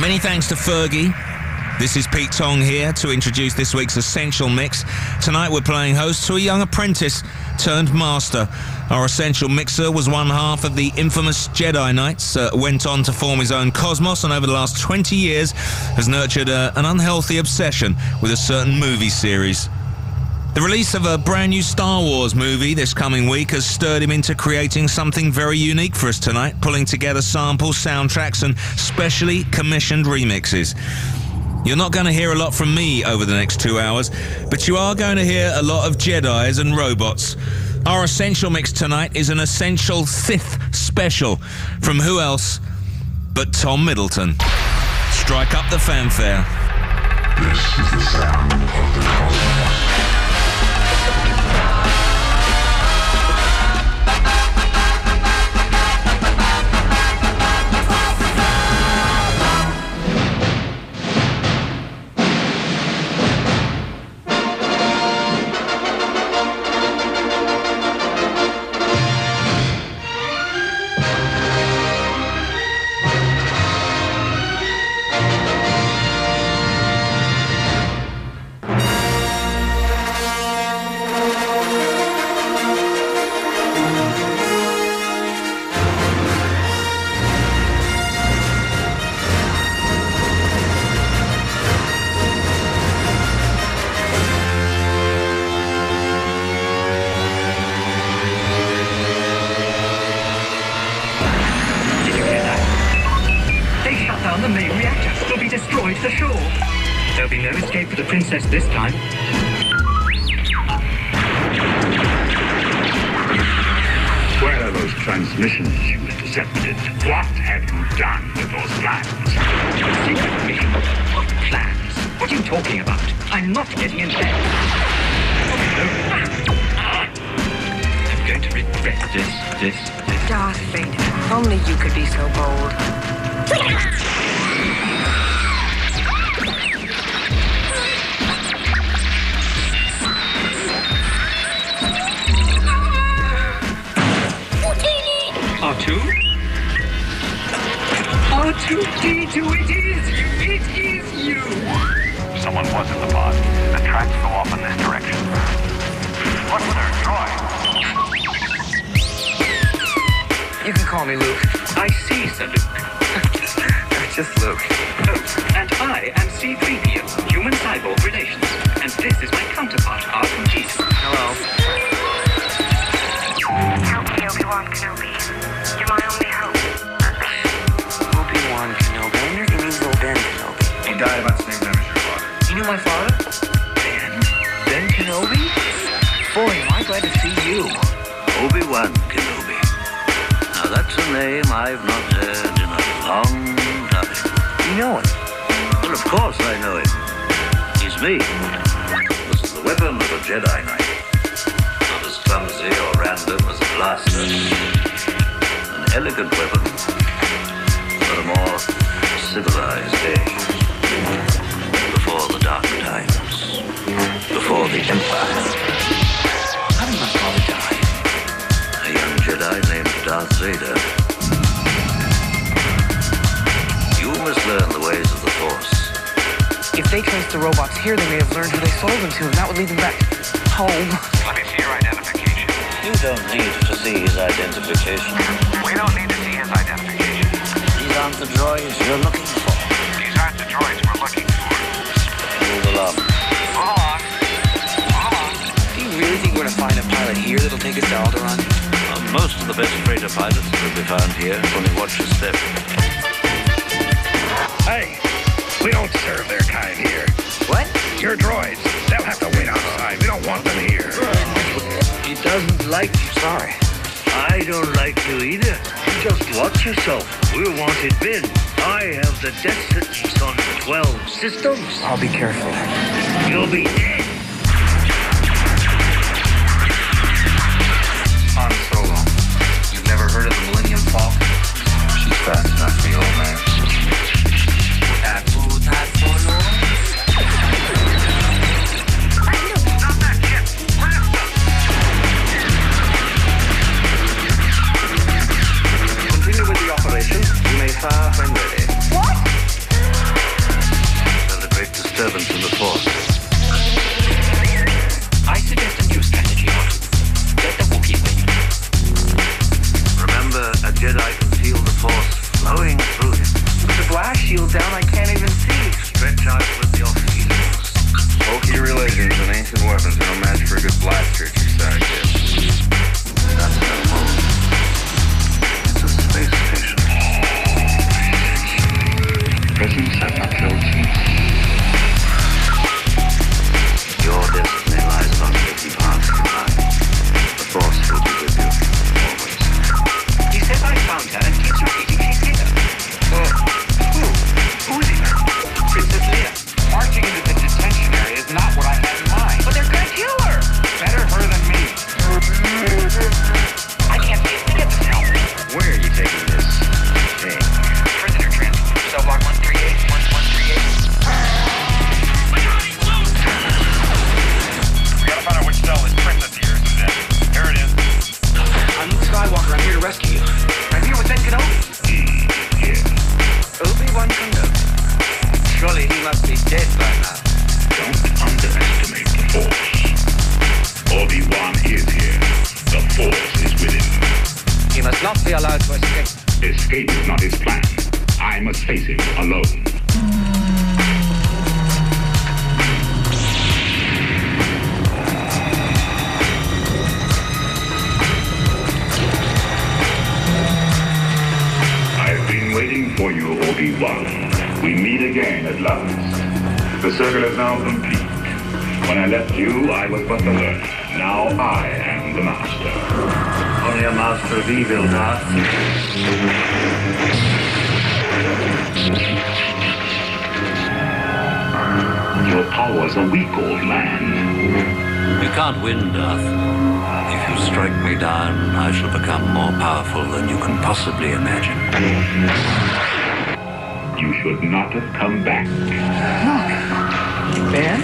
Many thanks to Fergie. This is Pete Tong here to introduce this week's Essential Mix. Tonight we're playing host to a young apprentice turned master. Our Essential Mixer was one half of the infamous Jedi Knights, uh, went on to form his own cosmos, and over the last 20 years has nurtured uh, an unhealthy obsession with a certain movie series. The release of a brand new Star Wars movie this coming week has stirred him into creating something very unique for us tonight, pulling together samples, soundtracks, and specially commissioned remixes. You're not going to hear a lot from me over the next two hours, but you are going to hear a lot of Jedi's and robots. Our essential mix tonight is an essential Sith special from who else but Tom Middleton. Strike up the fanfare. This is the sound of the cosmos. An elegant weapon for a more civilized age. Before the dark times. Before the Empire. How did my father die? A young Jedi named Darth Vader. You must learn the ways of the Force. If they traced the robots here, they may have learned who they sold them to, and that would lead them back home. You don't need to see his identification. We don't need to see his identification. These aren't the droids you're looking for. These aren't the droids we're looking for. Move along. Move along. Move along. Do you really think we're gonna find a pilot here that'll take us to Alderaan? Uh, most of the best freighter pilots will be found here. Only watch your step. Hey, we don't serve their kind here. What? Your droids, they'll have to wait outside. We don't want them here. He doesn't like you. Sorry. I don't like you either. You just watch yourself. We're wanted men. I have the death sentence on 12 systems. I'll be careful. You'll be can't win, Darth. If you strike me down, I shall become more powerful than you can possibly imagine. You should not have come back. Look. Ben?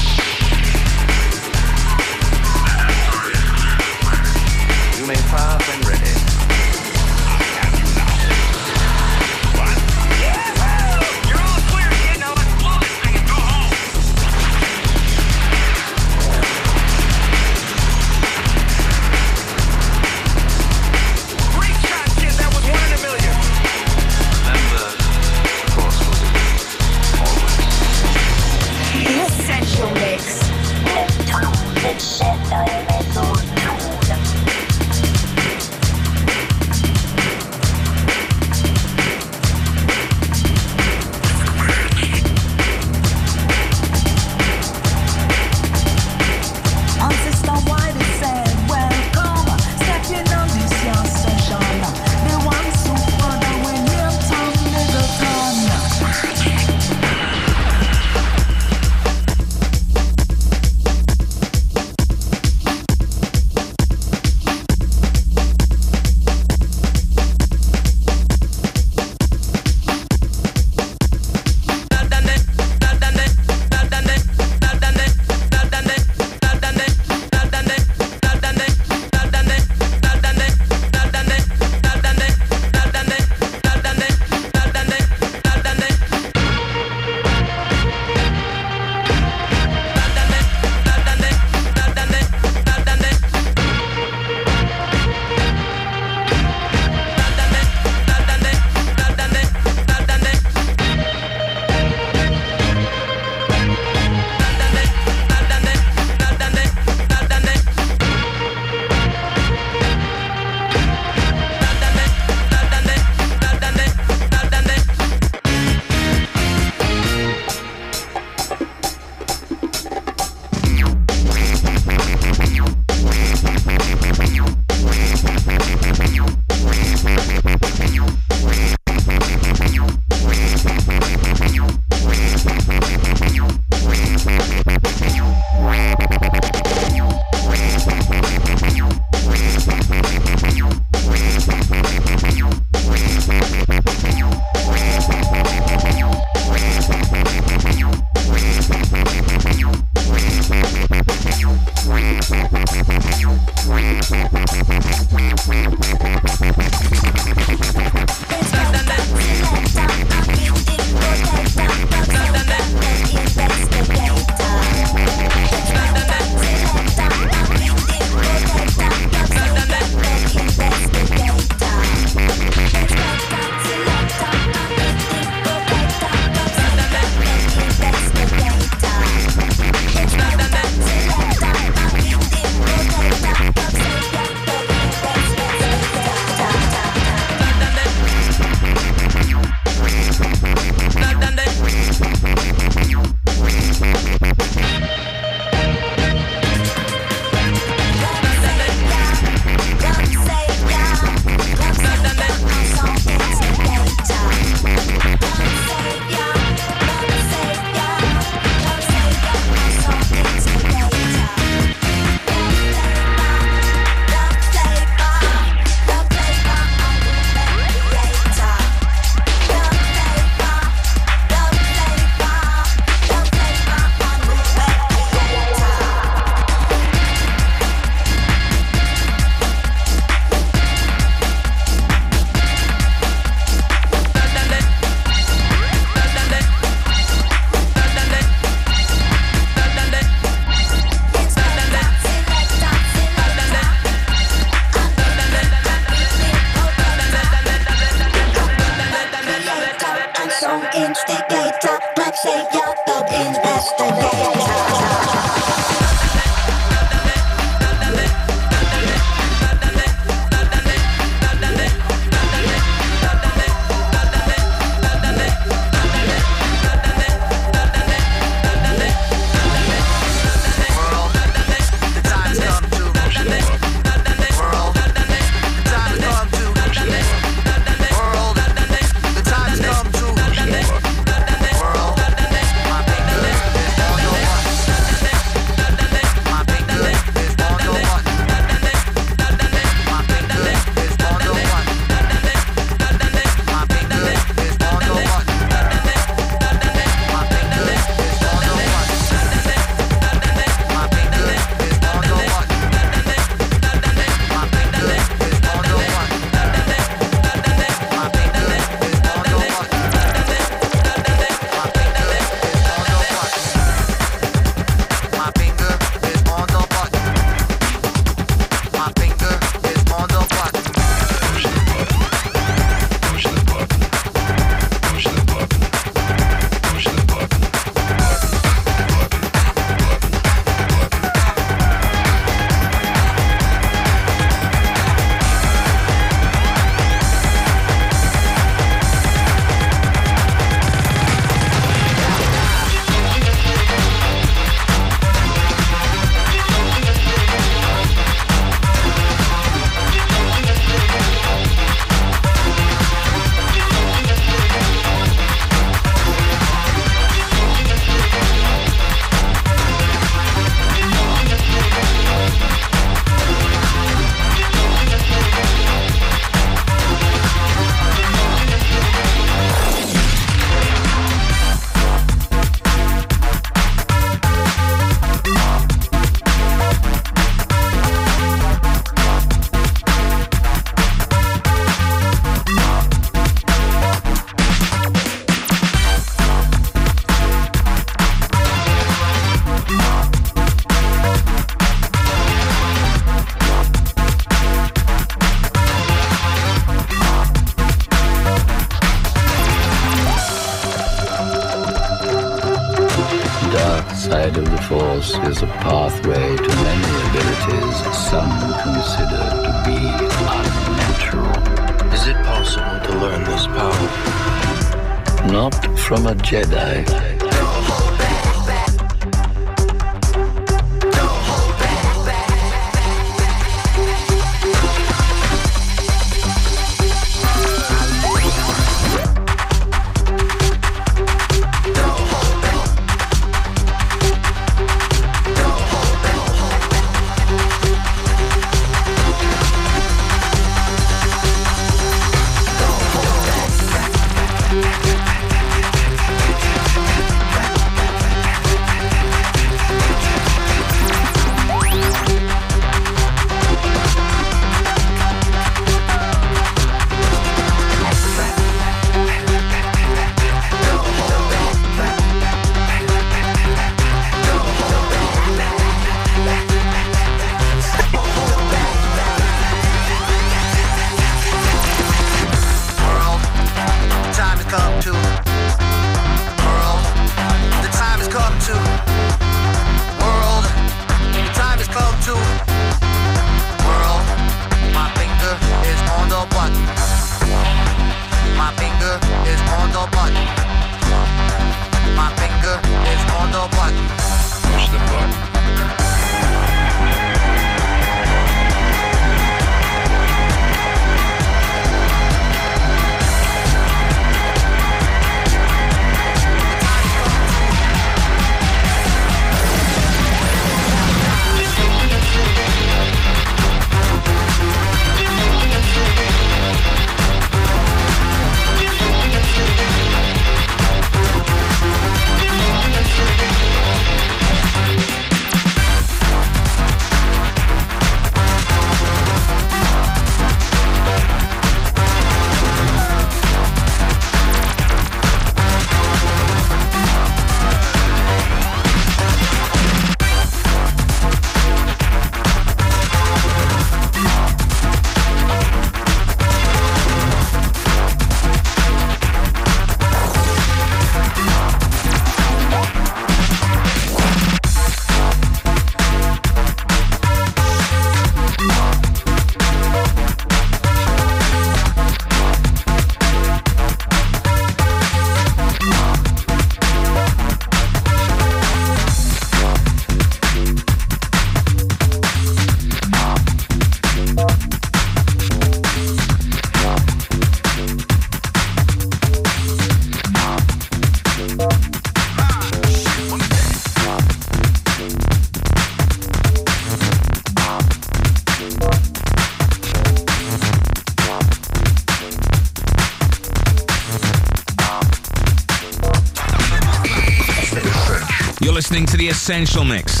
Essential Mix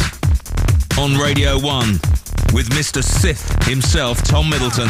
on Radio 1 with Mr. Sith himself, Tom Middleton.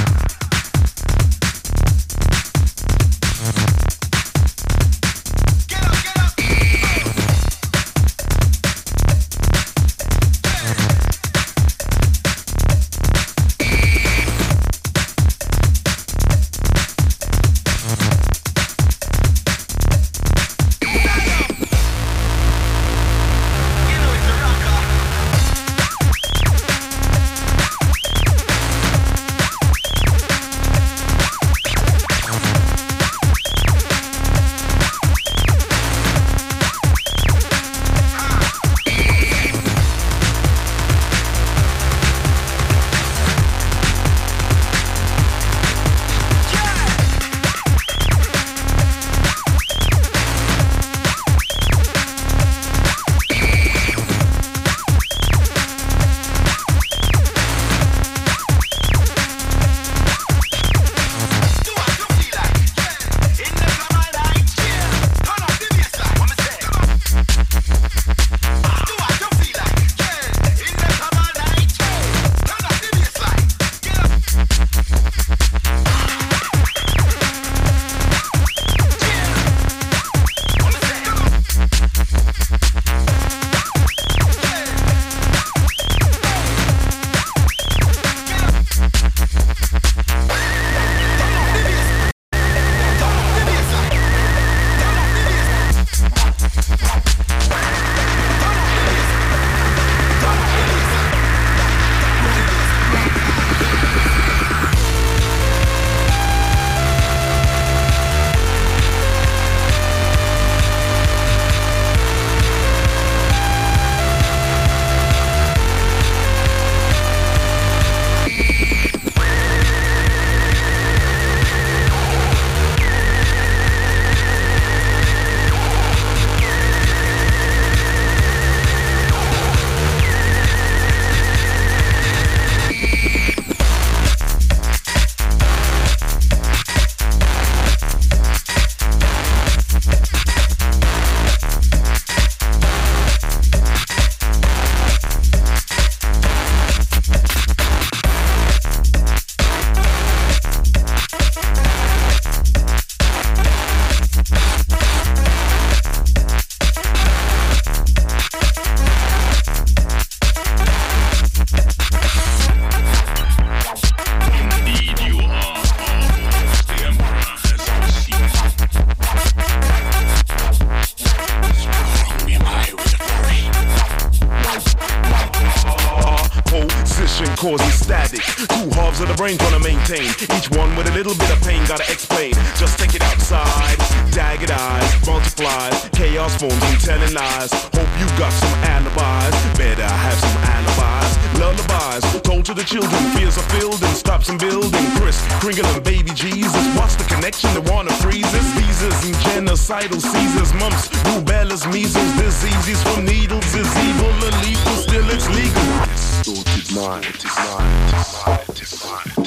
Better have some alibis. Lullabies told to the children. Fears are filled and stops and building. Kris Kringle and baby Jesus. What's the connection? They wanna freeze us. Caesars and genocidal Caesars, mumps, rubellas, measles, diseases from needles is evil and lethal. Still it's legal. Distorted mind. Mind. Mind. mind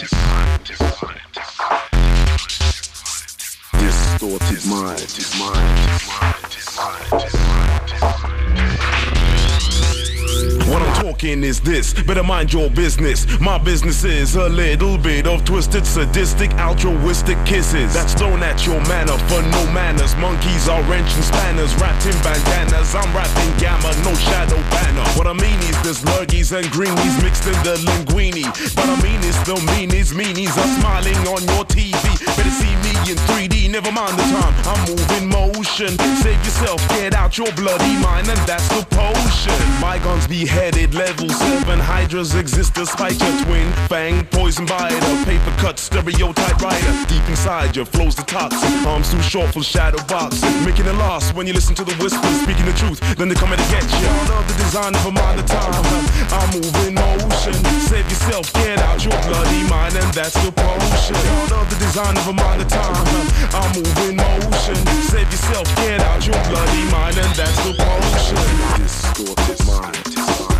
thought is mine, is mine, is mine, is mine, is mine, is mine your business. My business is a little bit of twisted, sadistic, altruistic kisses. That's thrown at your manner for no manners. Monkeys are wrenching spanners, wrapped in bandanas. I'm rapping gamma, no shadow banner. What I mean is there's lurgies and greenies mixed in the linguine. What I mean is the meanies, meanies are smiling on your TV. Better see me in 3D, never mind the time. I'm moving motion. Save yourself, get out your bloody mind, and that's the potion. Bygones beheaded, level 7 hydras exist despite your twin fang poison biter. Paper cut stereotype writer. Deep inside you flows the toxin arms too short for shadow boxing. Making a loss when you listen to the whispers. Speaking the truth then they come to get you. Love the design of a of time. I'm moving motion. Save yourself get out your bloody mind and that's the potion. Love the design of a of time. I'm moving motion. Save yourself get out your bloody mind and that's the potion. Distorted mind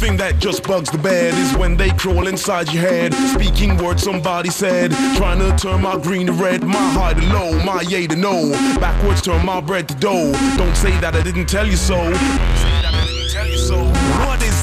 thing that just bugs the bed is when they crawl inside your head. Speaking words somebody said, trying to turn my green to red, my high to low, my yay to no. Backwards turn my bread to dough. Don't say that I didn't tell you so.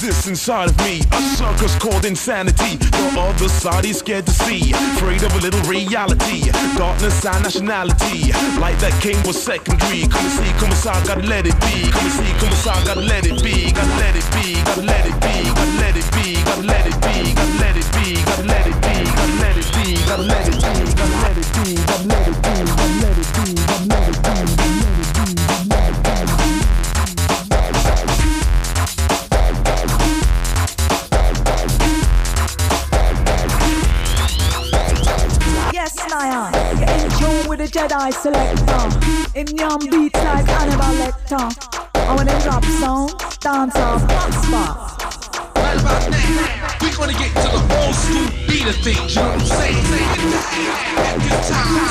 This inside of me? A circus called insanity. The other side is scared to see. Afraid of a little reality. Darkness and nationality. Light that came was secondary. Come and see, come inside, gotta let it be. Come and see, come inside, gotta let it be. Gotta let it be, gotta let it be. Gotta let it be, gotta let it be. Gotta let it be, gotta let it be. Gotta let it be, gotta let it be. The Jedi selector. In young beats like Hannibal Lecter. And when they drop sound, dance off spot. Right about now, we gonna get to the old school beat of things, you know what I'm saying?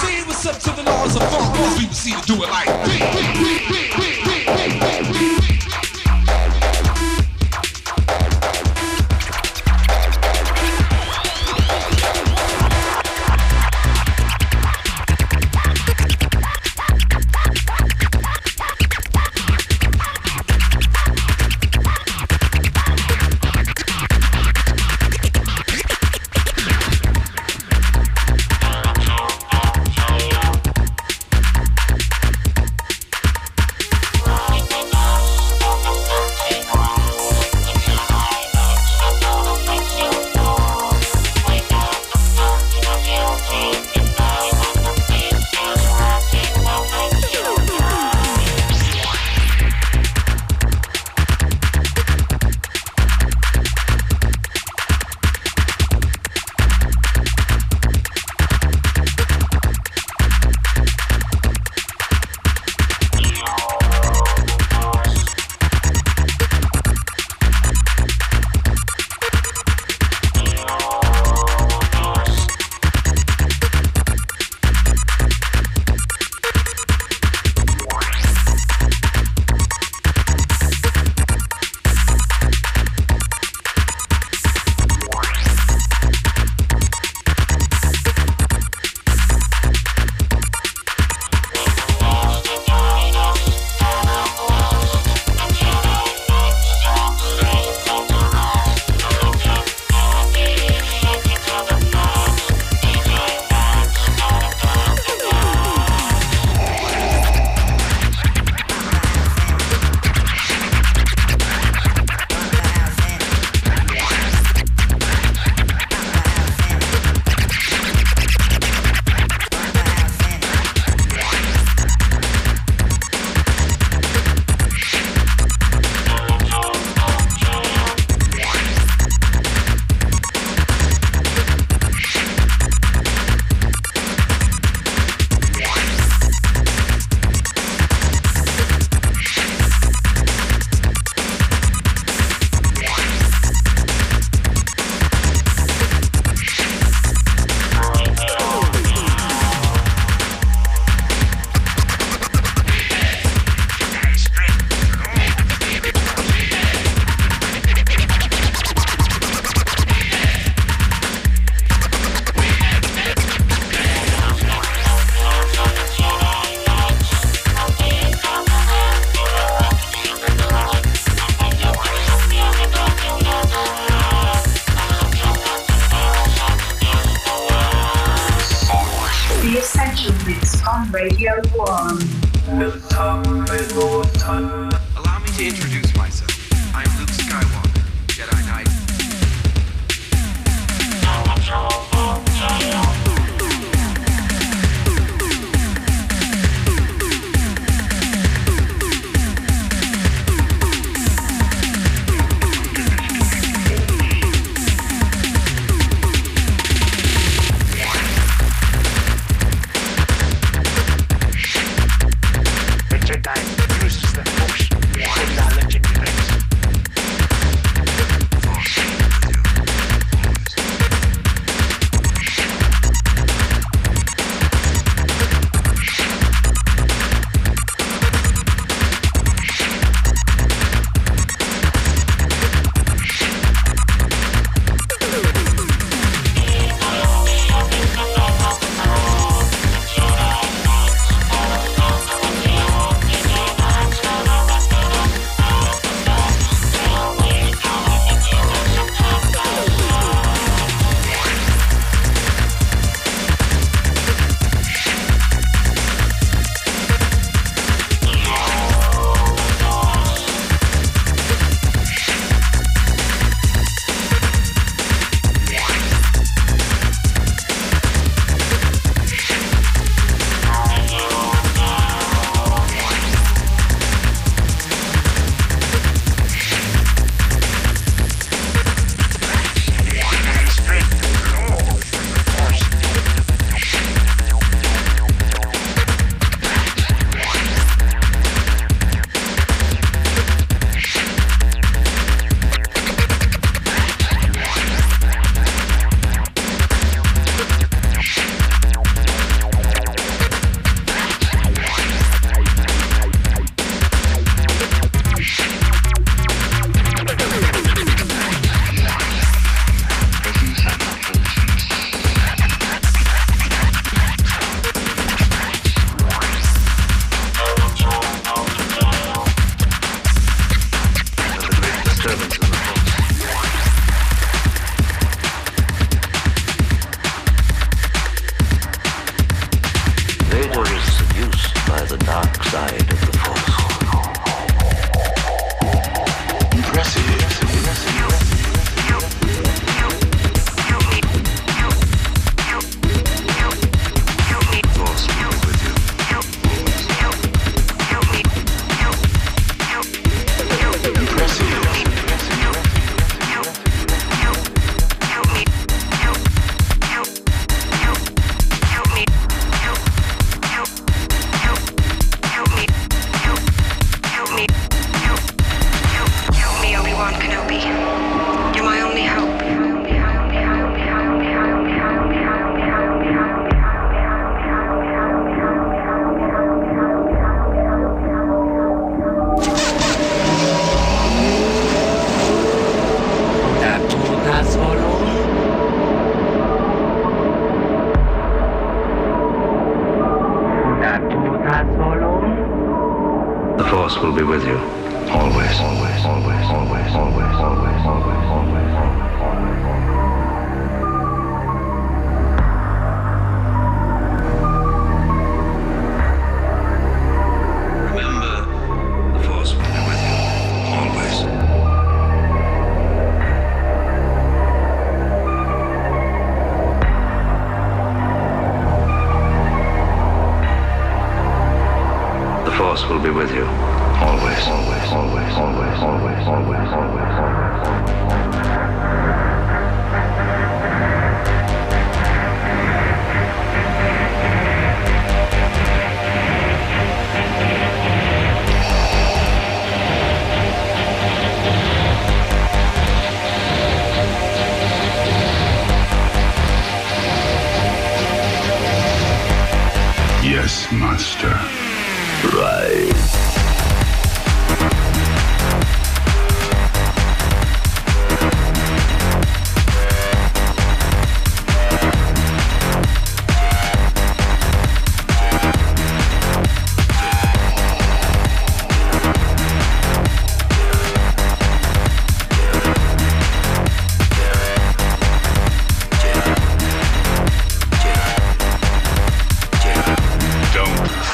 Say what's up to the laws of funk, most people see to do it like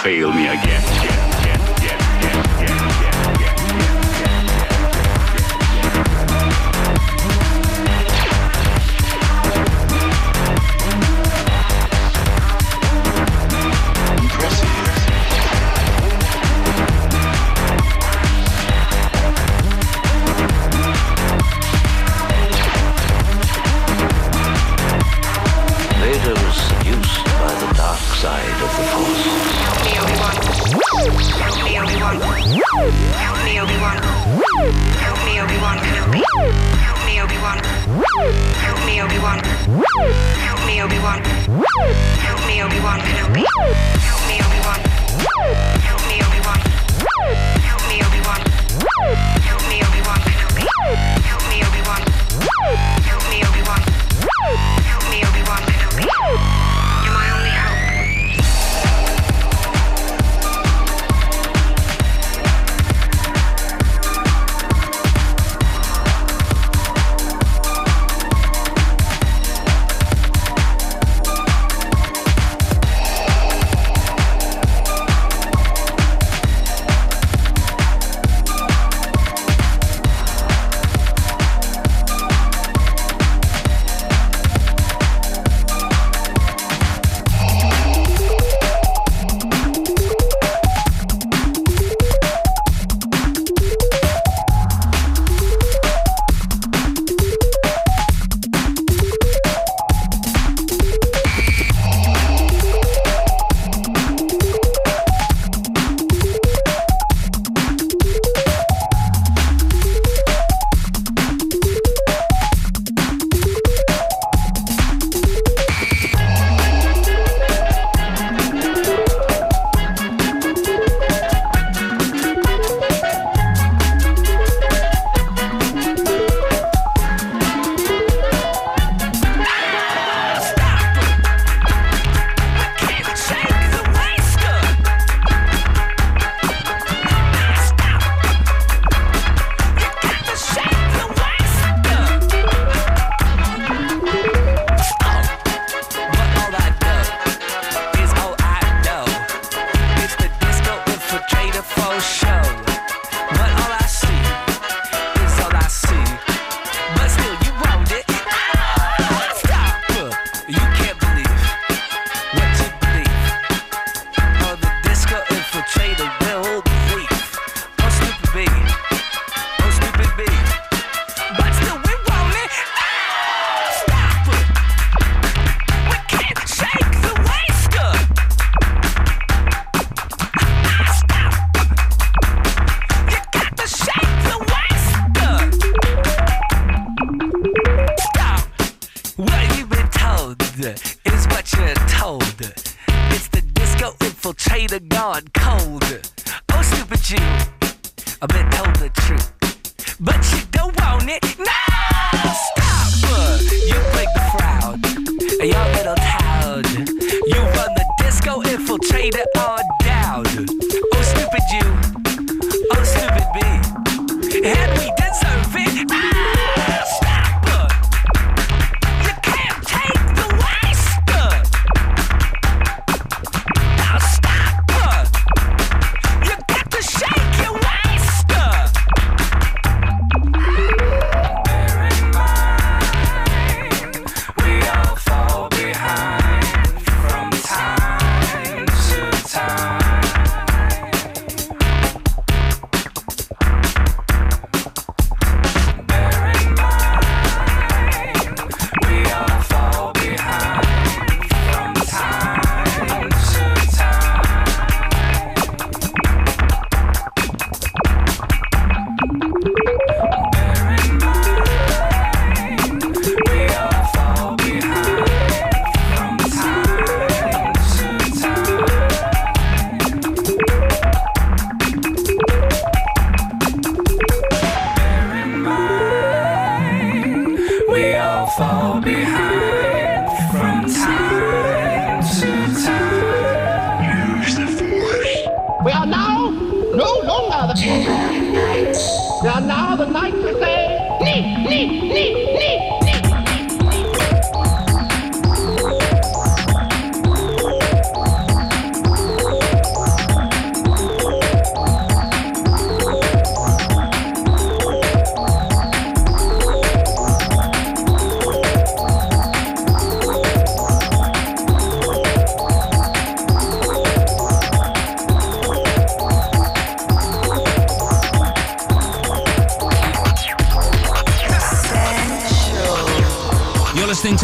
fail me again.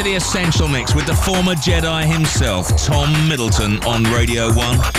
The Essential Mix with the former Jedi himself, Tom Middleton, on Radio 1.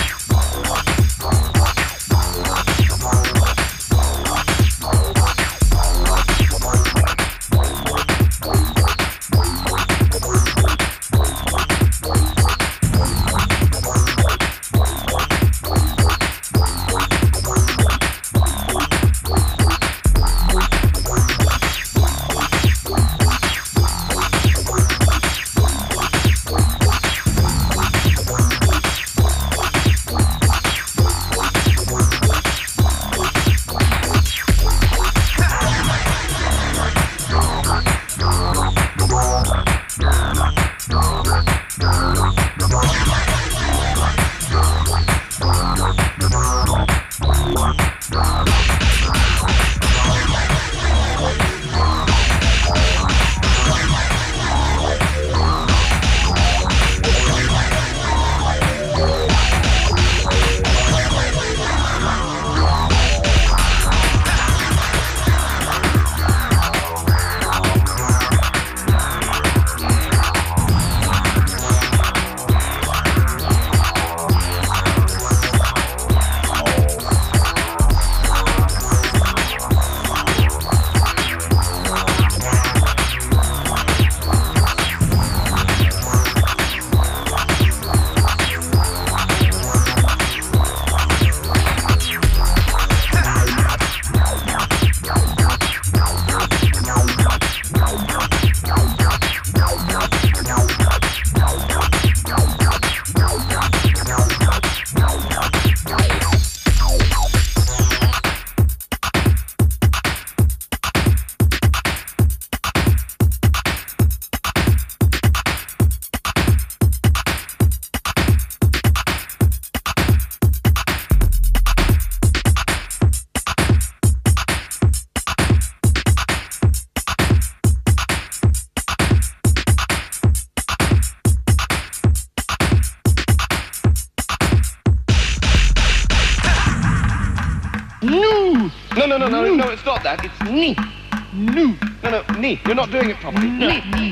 That. It's knee. No, no, no, knee. You're not doing it properly. Knee. Knee.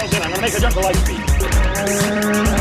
attention. I'm going to make a jump to light speed.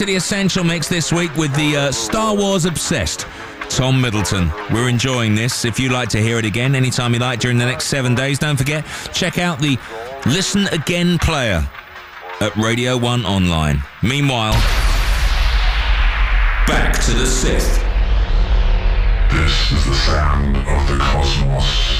To the Essential Mix this week with the uh, Star Wars obsessed Tom Middleton. We're enjoying this. If you'd like to hear it again anytime you like during the next seven days, don't forget, check out the Listen Again player at Radio 1 Online. Meanwhile, back to the Sith. This is the sound of the cosmos.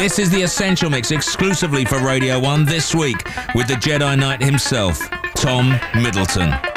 This is the Essential Mix exclusively for Radio 1 this week with the Jedi Knight himself, Tom Middleton.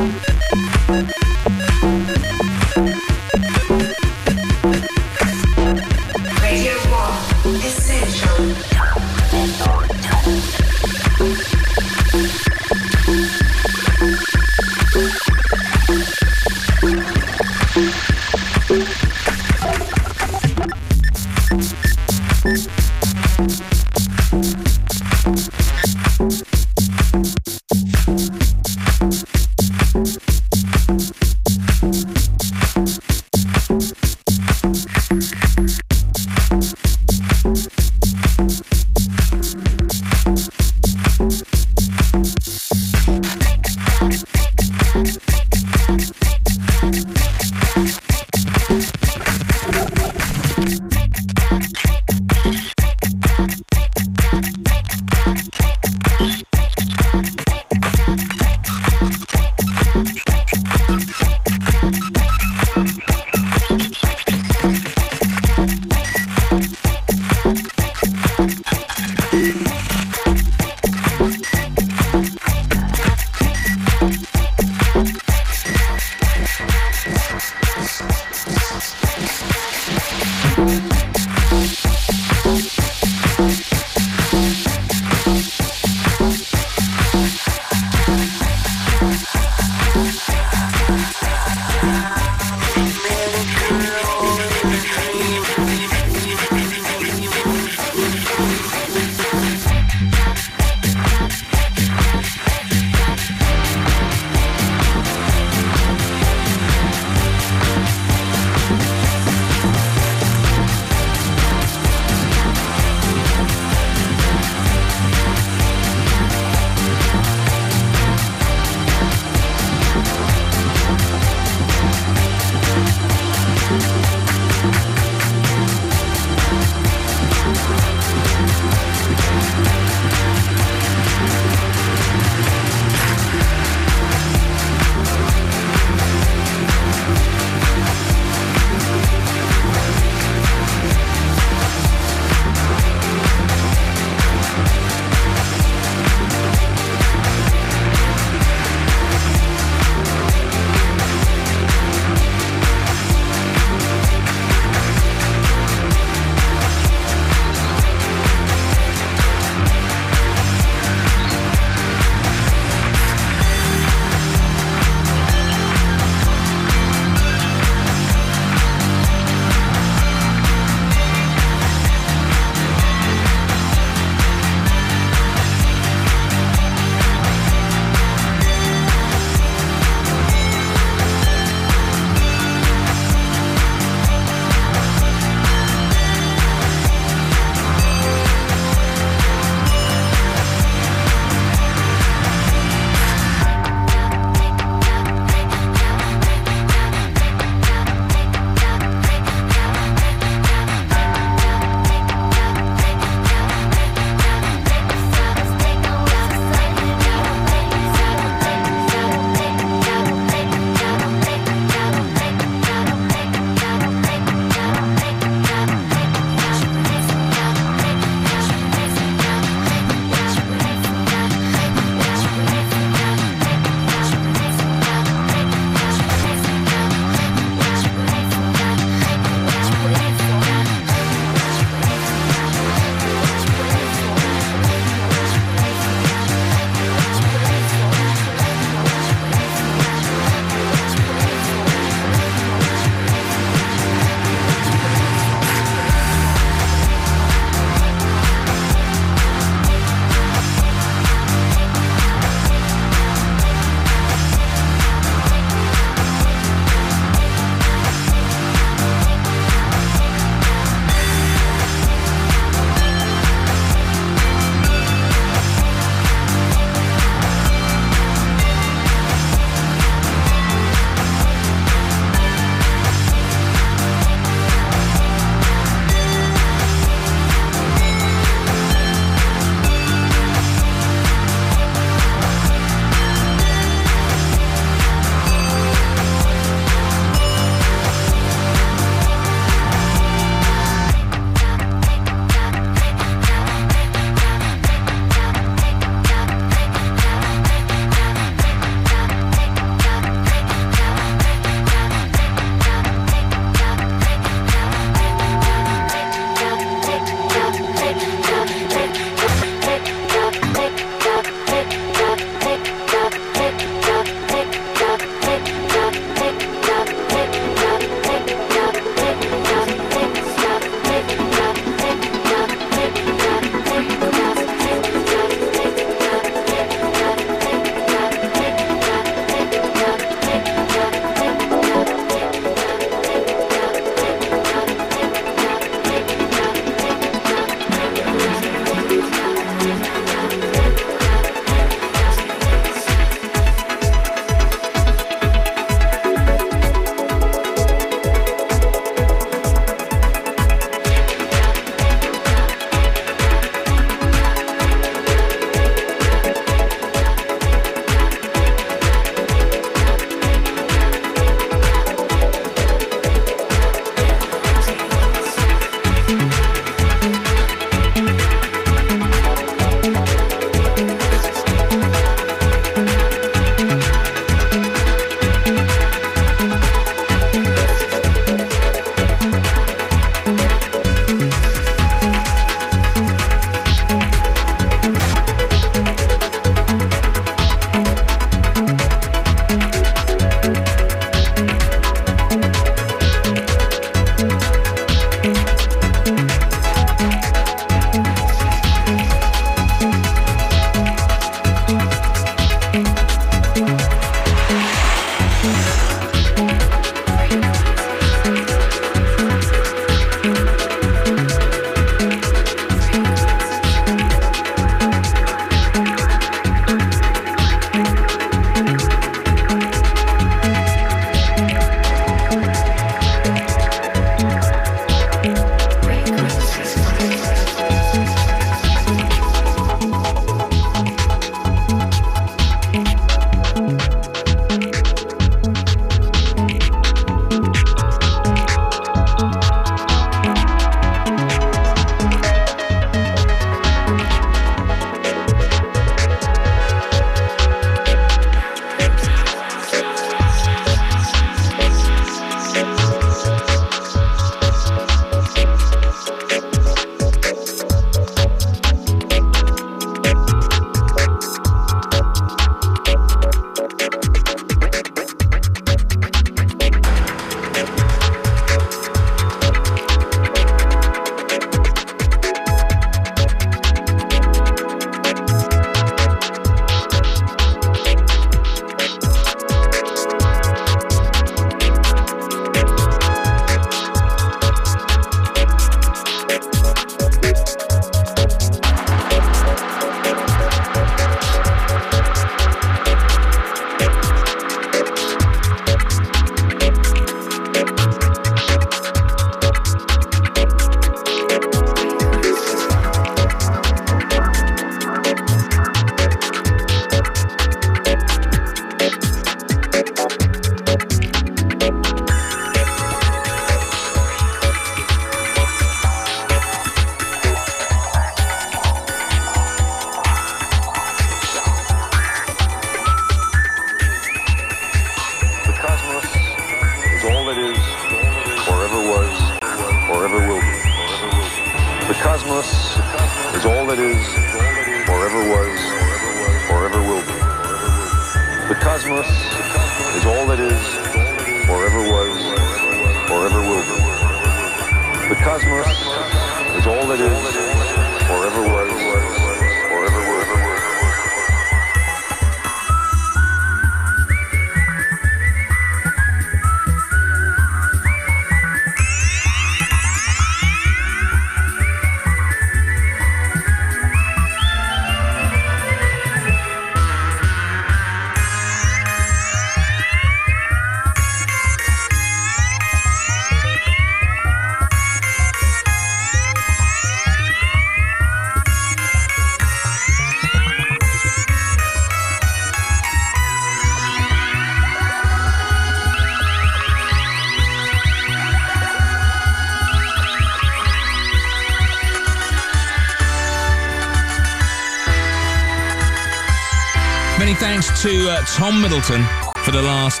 To uh, Tom Middleton for the last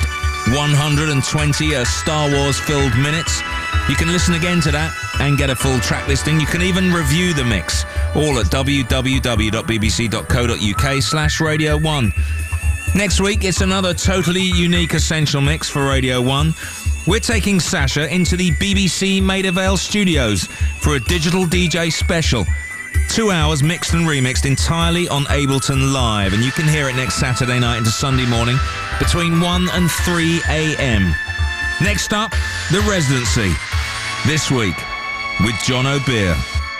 120 uh, Star Wars filled minutes. You can listen again to that and get a full track listing. You can even review the mix, all at www.bbc.co.uk slash Radio 1. Next week, it's another totally unique Essential Mix for Radio 1. We're taking Sasha into the BBC Maida Vale studios for a digital DJ special. Two hours mixed and remixed entirely on Ableton Live, and you can hear it next Saturday night into Sunday morning between 1 and 3 a.m. Next up, The Residency. This week with Jon O'Bir.